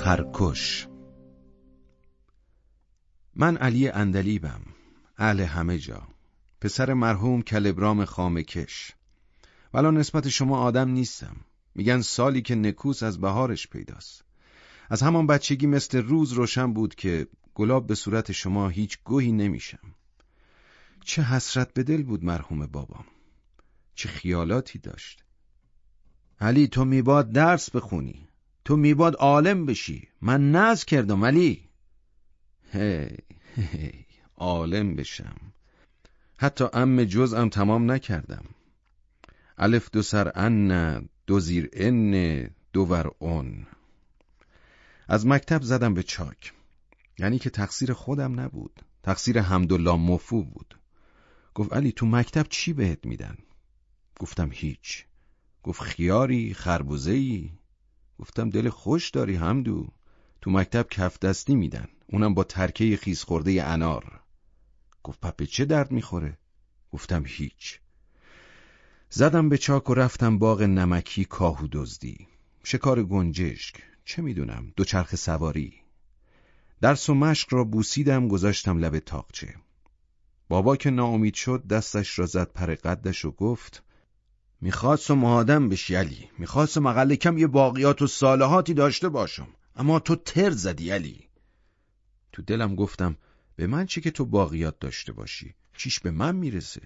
خرکش. من علی اندلیبم اهل همه جا. پسر مرحوم کلبرام خامکش. ولی نسبت شما آدم نیستم. میگن سالی که نکوس از بهارش پیداست. از همان بچگی مثل روز روشن بود که گلاب به صورت شما هیچ گوهی نمیشم. چه حسرت به دل بود مرحوم بابام. چه خیالاتی داشت. علی تو میباد درس بخونی. تو میباد عالم بشی. من نز کردم علی هی هی عالم بشم. حتی ام جزءم تمام نکردم. الف دو سر ان دو زیر ان دو ور اون. از مکتب زدم به چاک. یعنی که تقصیر خودم نبود. تقصیر حمدالله مفو بود. گفت علی تو مکتب چی بهت میدن؟ گفتم هیچ. گفت خیاری خربوزهی گفتم دل خوش داری همدو تو مکتب کف دستی میدن. اونم با ترکه خیز خورده انار. گفت پپه چه درد می‌خوره؟ گفتم هیچ. زدم به چاک و رفتم باغ نمکی کاهو دزدی. شکار گنجشک. چه می‌دونم دوچرخ سواری. درس و مشق را بوسیدم گذاشتم لب تاقچه. بابا که ناامید شد دستش را زد پر قدش و گفت می‌خواستم آدم بشی علی. می‌خواستم اقل کم یه باقیات و صالحاتی داشته باشم. اما تو تر زدی علی. تو دلم گفتم به من چه که تو باقیات داشته باشی؟ چیش به من می‌رسه؟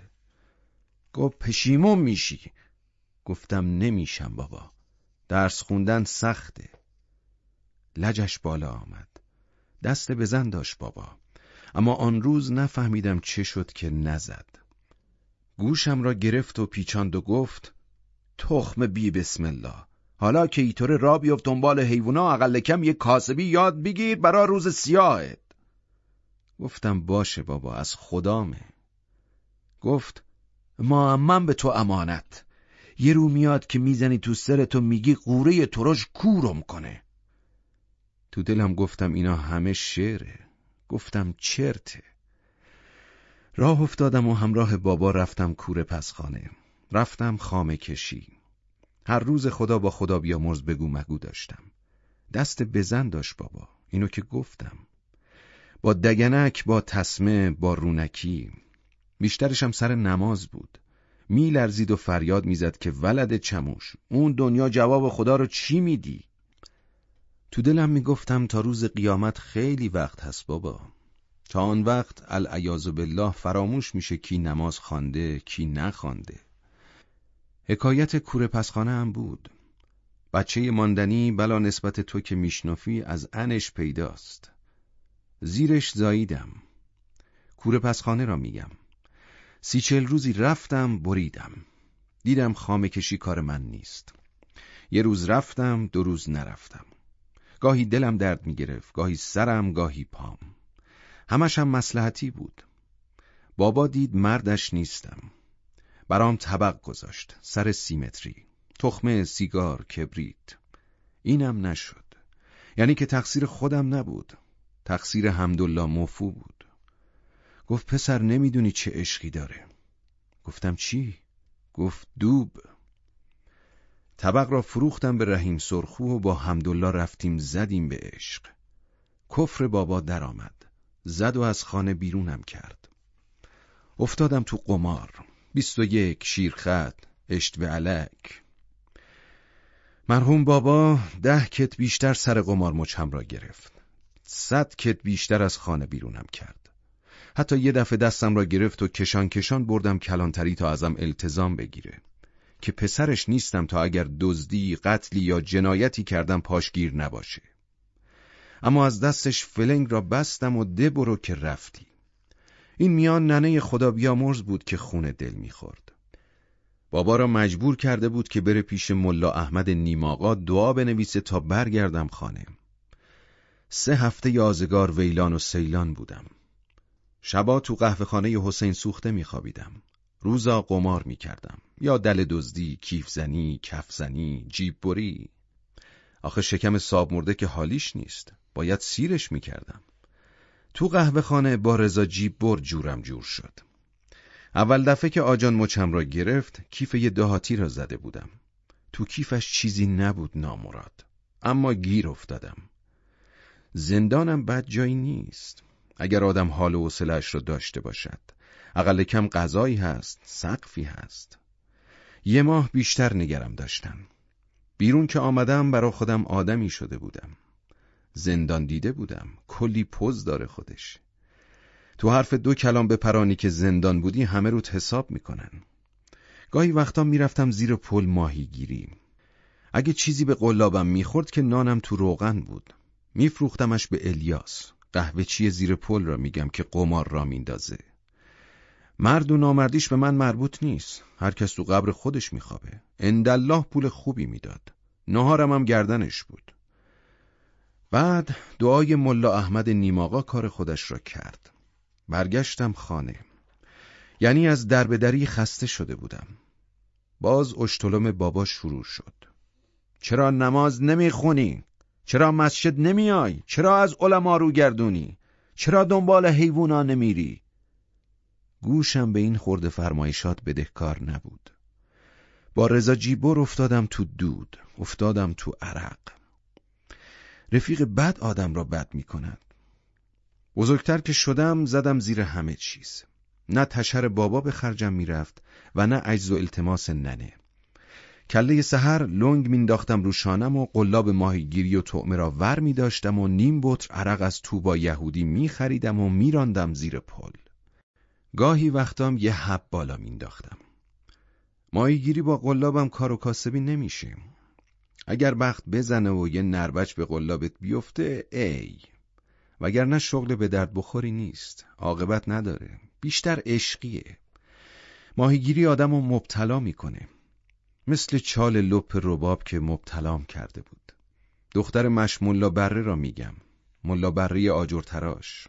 گفت پشیمون میشی. گفتم نمیشم بابا. درس خوندن سخته. لجش بالا آمد. دست بزن داشت بابا. اما آن روز نفهمیدم چه شد که نزد. گوشم را گرفت و پیچاند و گفت تخم بی بسم الله. حالا که ایطور را بیفت دنبال حیوونا اقل کم یک کاسبی یاد بگیر برا روز سیاهت. گفتم باشه بابا از خدامه. گفت ما من به تو امانت. یه رو میاد که می‌زنی تو سرتو میگی قوره ترش کورم کنه. تو دلم گفتم اینا همه شعره. گفتم چرته؟ راه افتادم و همراه بابا رفتم کوره پسخانه. رفتم خامه کشی. هر روز خدا با خدا بیامرز بگو مگو داشتم. دست بزن داشت بابا. اینو که گفتم. با دگنک با تسمه با رونکی. بیشترشم سر نماز بود. میلرزید و فریاد می‌زد که ولد چموش اون دنیا جواب خدا رو چی میدی؟ تو دلم می‌گفتم تا روز قیامت خیلی وقت هست بابا. تا آن وقت العیاذ بالله فراموش میشه کی نماز خوانده کی نخوانده. حکایت کوره پسخانه هم بود. بچه ماندنی بلا نسبت تو که میشنافی از انش پیداست. زیرش زاییدم. کوره پسخانه را میگم. سی چل روزی رفتم بریدم. دیدم خامه کشی کار من نیست. یه روز رفتم دو روز نرفتم. گاهی دلم درد می‌گرفت گاهی سرم گاهی پام. همش هم مسلحتی بود. بابا دید مردش نیستم. برام طبق گذاشت سر سیمتری. تخمه سیگار کبریت. اینم نشد. یعنی که تقصیر خودم نبود. تقصیر حمدالله مفو بود. گفت پسر نمی‌دونی چه عشقی داره. گفتم چی؟ گفت دوب. طبق را فروختم به رحیم سرخو و با حمدالله رفتیم زدیم به عشق. کفر بابا درآمد. زد و از خانه بیرونم کرد. افتادم تو قمار. بیست و یک شیرخط اشت و علک. مرحوم بابا ده کت بیشتر سر قمار مچم را گرفت. صد کت بیشتر از خانه بیرونم کرد. حتی یه دفعه دستم را گرفت و کشان کشان بردم کلانتری تا ازم التزام بگیره. که پسرش نیستم تا اگر دزدی، قتلی یا جنایتی کردم پاشگیر نباشه. اما از دستش فلنگ را بستم و ده برو که رفتی این میان ننه خدا بیامرز بود که خون دل می‌خورد بابا را مجبور کرده بود که بره پیش ملا احمد نیماقا دعا بنویسه تا برگردم خانه. سه هفته یازگار ویلان و سیلان بودم. شبا تو قهوه خانه حسین سوخته میخوابیدم. روزا قمار می‌کردم. یا دل دزدی، کیف زنی، کف زنی، جیب بری. آخه شکم ساب مرده که حالیش نیست. باید سیرش می‌کردم. تو قهوه خانه با رضا جیب جورم جور شد. اول دفعه که آجان مچم را گرفت کیف یه دهاتی را زده بودم. تو کیفش چیزی نبود نامراد. اما گیر افتادم. زندانم بد جایی نیست. اگر آدم حال و حوصله‌اش را داشته باشد. اقل کم غذایی هست سقفی هست. یه ماه بیشتر نگرم داشتم. بیرون که آمدم برا خودم آدمی شده بودم. زندان دیده بودم. کلی پوز داره خودش. تو حرف دو کلام به پرانی که زندان بودی همه روت حساب می‌کنن. گاهی وقتا می‌رفتم زیر پل ماهی گیری اگه چیزی به قلابم می‌خورد که نانم تو روغن بود. میفروختمش به الیاس. قهوه چی زیر پل را میگم که قمار را میندازه. مرد و نامردیش به من مربوط نیست. هر کس تو قبر خودش میخوابه. اندالله پول خوبی می‌داد. نهارم هم گردنش بود. بعد دعای ملا احمد نیماقا کار خودش را کرد برگشتم خانه یعنی از دربدری خسته شده بودم باز اشتلم بابا شروع شد چرا نماز نمی‌خونی؟ چرا مسجد نمیای؟ چرا از علما رو گردونی؟ چرا دنبال حیوونا نمیری؟ گوشم به این خورده فرمایشات بدهکار نبود با رضا جیبور افتادم تو دود افتادم تو عرق رفیق بد آدم را بد می کند بزرگتر که شدم زدم زیر همه چیز. نه تشر بابا به خرجم می‌رفت و نه عجز و التماس ننه. کله سحر لنگ مینداختم رو شانم و قلاب ماهیگیری و طعمه را ور می داشتم و نیم بطر عرق از توبا یهودی می خریدم و میراندم زیر پل. گاهی وقتام یه حب بالا مینداختم ماهیگیری با قلابم کار و کاسبی نمیشه. اگر بخت بزنه و یه نربچ به قلابت بیفته ای. وگرنه شغل به درد بخوری نیست. عاقبت نداره. بیشتر عشقیه. ماهیگیری آدم رو مبتلا می‌کنه. مثل چال لپ رباب که مبتلام کرده بود. دختر مش ملا بره را میگم. ملا بره آجر تراش.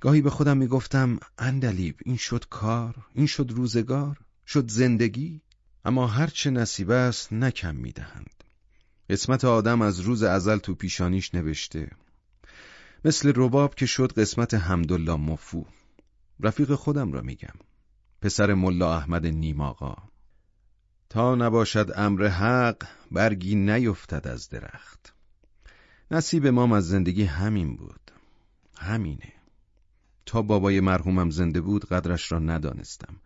گاهی به خودم می‌گفتم اندلیب این شد کار این شد روزگار شد زندگی. اما هرچه نصیب است نکم می‌دهند. اسمت آدم از روز ازل تو پیشانیش نوشته. مثل رباب که شد قسمت حمدالله مفو. رفیق خودم را میگم. پسر ملا احمد نیماقا تا نباشد امر حق برگی نیفتد از درخت. نصیب مام از زندگی همین بود. همینه. تا بابای مرحومم زنده بود قدرش را ندانستم.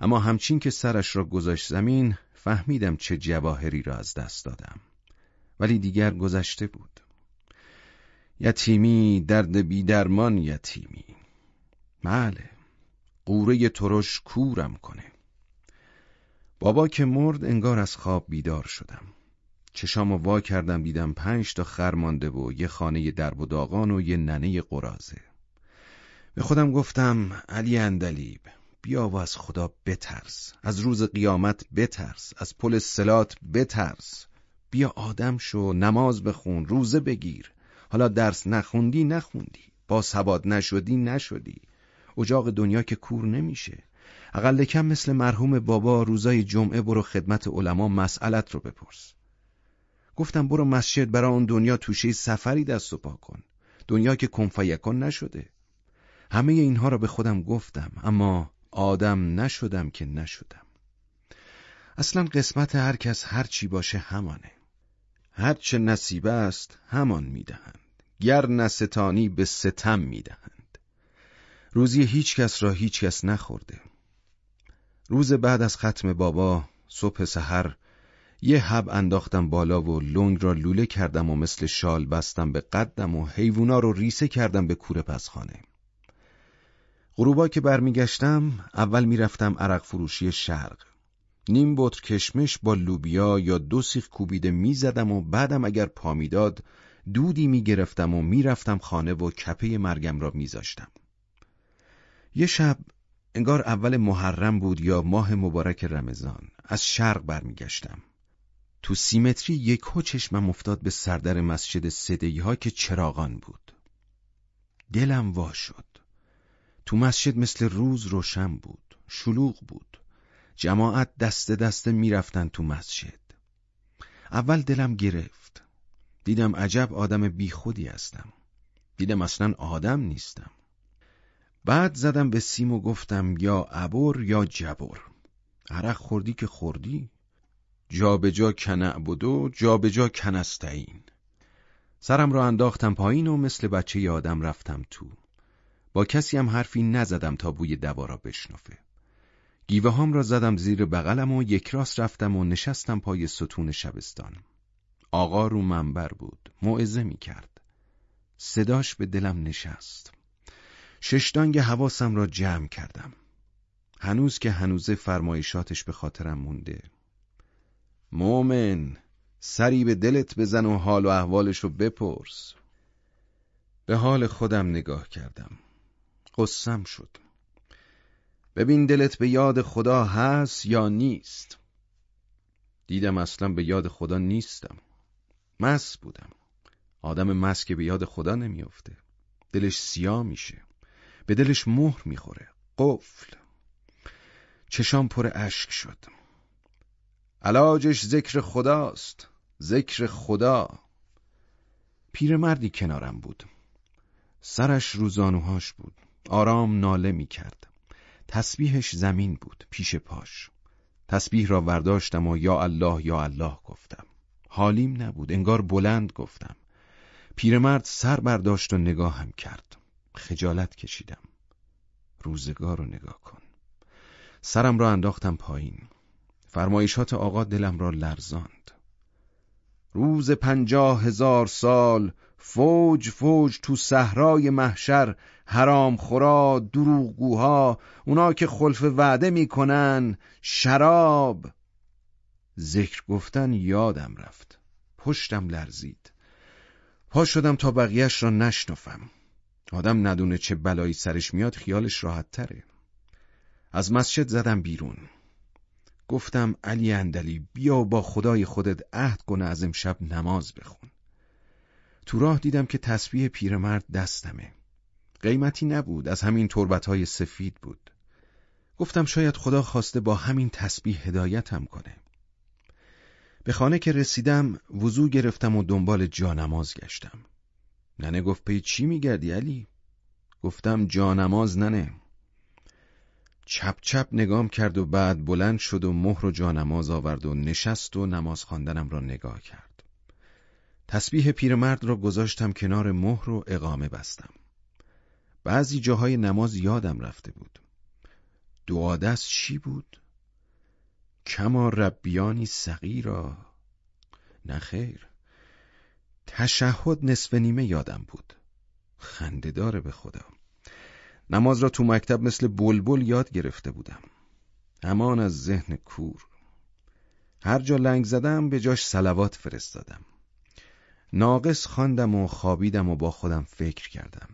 اما همچین که سرش را گذاشت زمین فهمیدم چه جواهری را از دست دادم. ولی دیگر گذشته بود. یتیمی درد بی درمان یتیمی. بله قوره ترش کورم کنه. بابا که مرد انگار از خواب بیدار شدم. چشامو وا کردم دیدم پنج تا خر مانده و یه خانه درب و داغان و یه ننه قرازه. به خودم گفتم علی اندلیب بیا و از خدا بترس از روز قیامت بترس از پل سلات بترس. بیا آدم شو نماز بخون روزه بگیر. حالا درس نخوندی نخوندی. با سواد نشدی نشدی. اجاق دنیا که کور نمیشه. اقل کم مثل مرحوم بابا روزای جمعه برو خدمت علما مسئلت رو بپرس. گفتم برو مسجد برای اون دنیا توشه سفری دست و پا کن. دنیا که کنفایکن نشده. همه اینها را به خودم گفتم اما آدم نشدم که نشدم. اصلا قسمت هر کس هر چی باشه همانه. هرچه نصیبه است همان می‌دهند گر نستانی به ستم می‌دهند. روزی هیچ کس را هیچ کس نخورده. روز بعد از ختم بابا صبح سحر یه حب انداختم بالا و لنگ را لوله کردم و مثل شال بستم به قدم و حیوونا رو ریسه کردم به کوره پسخانه غروبا که برمیگشتم اول می‌رفتم عرق فروشی شرق. نیم بطر کشمش با لوبیا یا دو سیخ کوبیده می‌زدم و بعدم اگر پا می‌داد دودی می‌گرفتم و می‌رفتم خانه و کپه مرگم را میذاشتم. یه شب انگار اول محرم بود یا ماه مبارک رمضان. از شرق برمیگشتم. تو سیمتری یک هو چشمم افتاد به سردر مسجد صدایی ها که چراغان بود. دلم وا شد. تو مسجد مثل روز روشن بود. شلوغ بود. جماعت دست دسته می‌رفتن تو مسجد. اول دلم گرفت. دیدم عجب آدم بیخودی هستم. دیدم اصلا آدم نیستم. بعد زدم به سیم و گفتم یا عبر یا جبر عرق خوردی که خوردی. جا به جا کنعبدو جا به جا کنستعین. سرم را انداختم پایین و مثل بچه آدم رفتم تو. با کسی هم حرفی نزدم تا بوی دوا را بشنفه گیوه هام را زدم زیر بغلم و یک راست رفتم و نشستم پای ستون شبستان. آقا رو منبر بود موعظه می کرد صداش به دلم نشست. ششدانگ حواسم را جمع کردم. هنوز که هنوزه فرمایشاتش به خاطرم مونده. مومن سری به دلت بزن و حال و احوالش رو بپرس. به حال خودم نگاه کردم. قسم شد. ببین دلت به یاد خدا هست یا نیست. دیدم اصلا به یاد خدا نیستم. مس بودم. آدم مس که به یاد خدا نمیافته. دلش سیاه میشه. به دلش مهر می‌خوره. قفل. چشام پر اشک شد. علاجش ذکر خداست. ذکر خدا. پیرمردی کنارم بود. سرش روزانوهاش بود. آرام ناله می کرد تسبیحش زمین بود پیش پاش. تسبیح را ورداشتم و یا الله یا الله گفتم. حالیم نبود انگار بلند گفتم. پیرمرد سر برداشت و نگاهم کرد. خجالت کشیدم. روزگار رو نگاه کن. سرم را انداختم پایین. فرمایشات آقا دلم را لرزاند. روز پنجاه هزار سال فوج فوج تو صحرای محشر حرام خورا دروغگوها اونا که خلف وعده می‌کنن شراب. ذکر گفتن یادم رفت. پشتم لرزید. پا شدم تا بقیهش را نشنفم. آدم ندونه چه بلایی سرش میاد خیالش راحت تره از مسجد زدم بیرون. گفتم علی اندلی بیا با خدای خودت عهد کنه از امشب نماز بخون. تو راه دیدم که تسبیح پیرمرد دستمه. قیمتی نبود از همین های سفید بود. گفتم شاید خدا خواسته با همین تسبیح هدایتم کنه. به خانه که رسیدم وضو گرفتم و دنبال جانماز گشتم. ننه گفت پی چی میگردی علی؟ گفتم جانماز ننه. چپ چپ نگام کرد و بعد بلند شد و مهر و جانماز آورد و نشست و نماز خواندنم را نگاه کرد. تسبیح پیرمرد را گذاشتم کنار مهر و اقامه بستم. بعضی جاهای نماز یادم رفته بود. دعادست چی بود؟ کما ربیانی صغیرا. نه خیر. تشهد نصف نیمه یادم بود. خنده داره به خدا. نماز را تو مکتب مثل بلبل یاد گرفته بودم. امان از ذهن کور. هر جا لنگ زدم به جاش سلوات فرستادم. ناقص خواندم و خوابیدم و با خودم فکر کردم.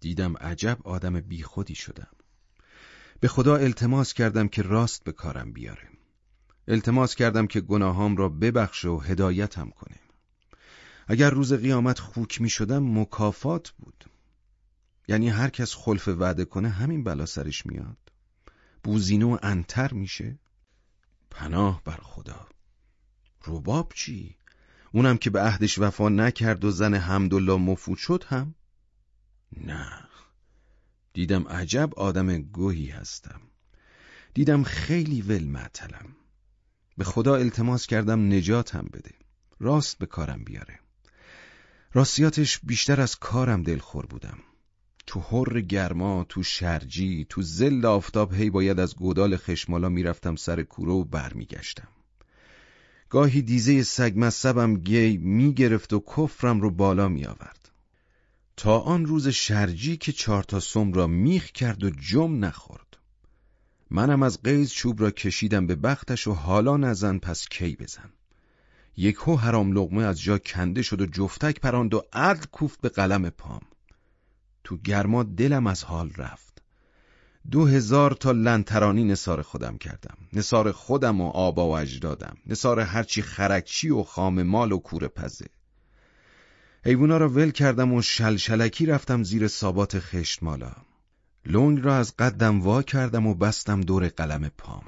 دیدم عجب آدم بیخودی شدم. به خدا التماس کردم که راست به کارم بیاره. التماس کردم که گناهام را ببخش و هدایتم کنه. اگر روز قیامت خوک می شدم مکافات بود. یعنی هر کس خلف وعده کنه همین بلا سرش میاد. بوزینه و انتر میشه. پناه بر خدا. رباب چی؟ اونم که به عهدش وفا نکرد و زن حمدالله مفود شد هم؟ نه. دیدم عجب آدم گوهی هستم. دیدم خیلی ول معتلم به خدا التماس کردم نجاتم بده. راست به کارم بیاره. راستیاتش بیشتر از کارم دلخور بودم. تو حر گرما تو شرجی تو زل آفتاب هی باید از گودال خشمالا می‌رفتم سر کوره و برمیگشتم. گاهی دیزه سگ مصبم گی می‌گرفت و کفرم رو بالا میآورد. تا آن روز شرجی که چهار تا سم را میخ کرد و جم نخورد. منم از قیز چوب را کشیدم به بختش و حالا نزن پس کی بزن. یک هو حرام لغمه از جا کنده شد و جفتک پراند و عدل کوفت به قلم پام. تو گرما دلم از حال رفت. دو هزار تا لنترانی نصار خودم کردم. نصار خودم و آبا و اجدادم. نصار هرچی خرکچی و خام مال و کور پزه. حیوونا را ول کردم و شلشلکی رفتم زیر سابات خشت مالا. لنگ را از قدم وا کردم و بستم دور قلم پام.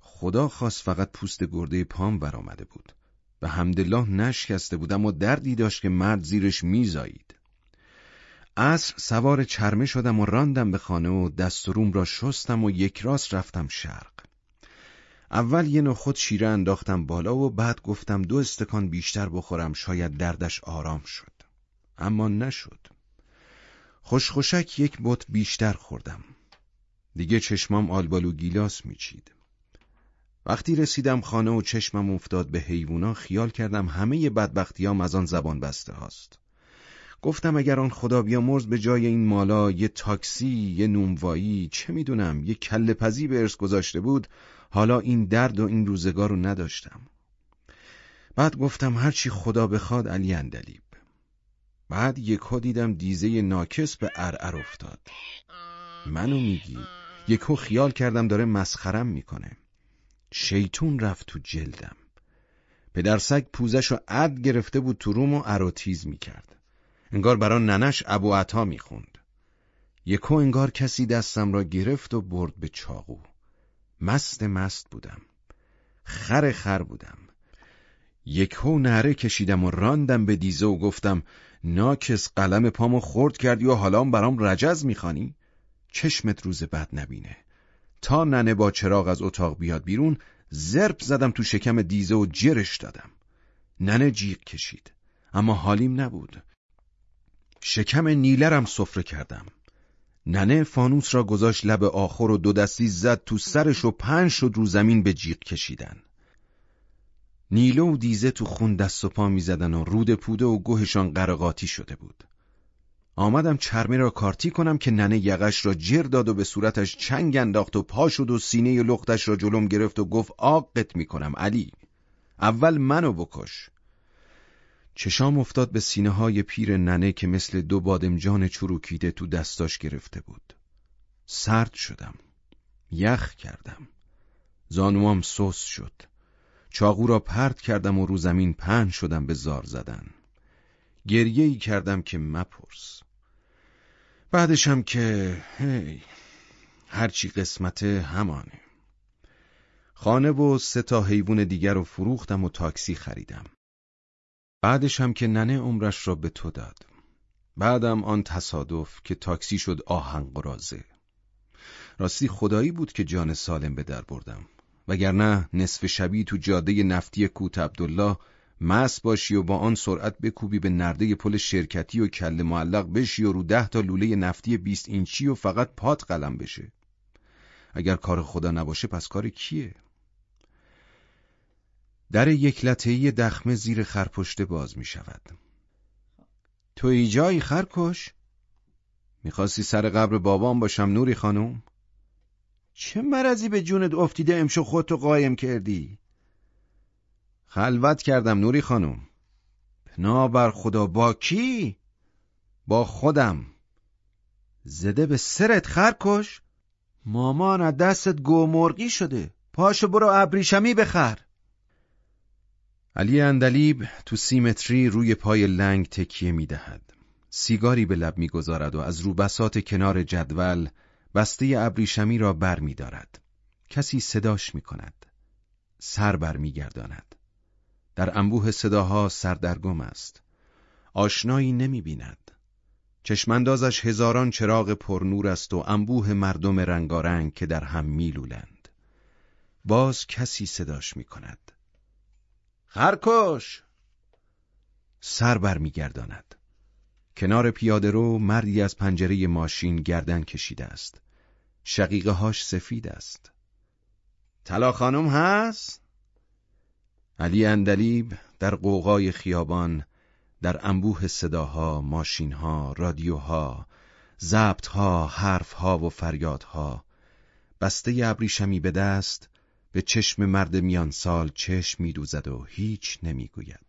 خدا خواست فقط پوست گرده پام برآمده بود. به همدلله نشکسته بودم و دردی داشت که مرد زیرش میزایید. عصر سوار چرمه شدم و راندم به خانه و دست و روم را شستم و یک راست رفتم شرق. اول یه نخود شیره انداختم بالا و بعد گفتم دو استکان بیشتر بخورم شاید دردش آرام شد. اما نشد. خوشخوشک یک بت بیشتر خوردم. دیگه چشمام آلبالو گیلاس میچید. وقتی رسیدم خانه و چشمم افتاد به حیوونا خیال کردم همه بدبختیام از آن زبان بسته هاست. گفتم اگر آن خدا بیامرز به جای این مالا یه تاکسی، یه نونوایی، چه می‌دونم، یه کله پزی به ارث گذاشته بود حالا این درد و این روزگار رو نداشتم. بعد گفتم هرچی خدا بخواد علی اندلیب. بعد یکو دیدم دیزه ناکس به ارعر افتاد. منو میگی؟ یکو خیال کردم داره مسخرم می‌کنه. شیطون رفت تو جلدم. پدرسگ پوزش رو عد گرفته بود تو روم و عروتیز می‌کرد. انگار برا ننش ابو عطا می‌خوند. یکو انگار کسی دستم را گرفت و برد به چاقو. مست مست بودم. خر خر بودم. یکو نهره کشیدم و راندم به دیزه و گفتم ناکس قلم پامو خورد کردی و حالا برام رجز می‌خوانی؟ چشمت روز بد نبینه. تا ننه با چراغ از اتاق بیاد بیرون زرپ زدم تو شکم دیزه و جرش دادم. ننه جیغ کشید. اما حالیم نبود. شکم نیلرم سفره کردم. ننه فانوس را گذاشت لب آخر و دو دستی زد تو سرش و پنج شد رو زمین به جیغ کشیدن. نیله و دیزه تو خون دست و پا می‌زدن و رود پوده و گوهشان قرقاتی شده بود. آمدم چرمه را کارتی کنم که ننه یقش را جر داد و به صورتش چنگ انداخت و پا شد و سینه لختش را جلوم گرفت و گفت آقت می‌کنم علی. اول منو بکش. چشام افتاد به سینه های پیر ننه که مثل دو بادمجان چروکیده تو دستاش گرفته بود. سرد شدم. یخ کردم. زانوام سوس شد. چاقو را پرت کردم و رو زمین پهن شدم به زار زدن. گریه ای کردم که مپرس. بعدشم که هی هرچی قسمت همانه. خانه و سه تا حیوان دیگر رو فروختم و تاکسی خریدم. بعدش هم که ننه عمرش را به تو داد. بعدم آن تصادف که تاکسی شد آهن قرازه راستی خدایی بود که جان سالم به در بردم. وگرنه نصف شبی تو جاده نفتی کوت عبدالله مس باشی و با آن سرعت بکوبی به نرده پل شرکتی و کل معلق بشی و رو ده تا لوله نفتی بیست اینچی و فقط پات قلم بشه. اگر کار خدا نباشه پس کار کیه؟ در یک لطهی دخمه زیر خرپشته باز می شود تو ایجایی خرکش؟ می‌خواستی سر قبر بابام باشم نوری خانم؟ چه مرضی به جونت افتیده امشو خودتو قایم کردی؟ خلوت کردم نوری خانم پنا بر خدا با کی؟ با خودم زده به سرت خرکش؟ مامان از دستت گومرگی شده پاشو برو ابریشمی بخر علی اندلیب تو سیمتری روی پای لنگ تکیه می دهد. سیگاری به لب می‌گذارد و از روبسات کنار جدول بسته ابریشمی را بر می دارد. کسی صداش می کند. سر بر می گرداند. در انبوه صداها سردرگم است. آشنایی نمی بیند. چشمندازش هزاران چراغ پرنور است و انبوه مردم رنگارنگ که در هم میلولند. باز کسی صداش می کند. خرکش سر برمیگرداند. کنار پیاده رو مردی از پنجره ماشین گردن کشیده است. شقیقه هاش سفید است. طلا خانم هست؟ علی اندلیب در قوقای خیابان در انبوه صداها، ماشینها، رادیوها، ضبطها، حرفها و فریادها. بسته ابریشمی به دست به چشم مرد میان سال چشم میدوزد و هیچ نمی‌گوید.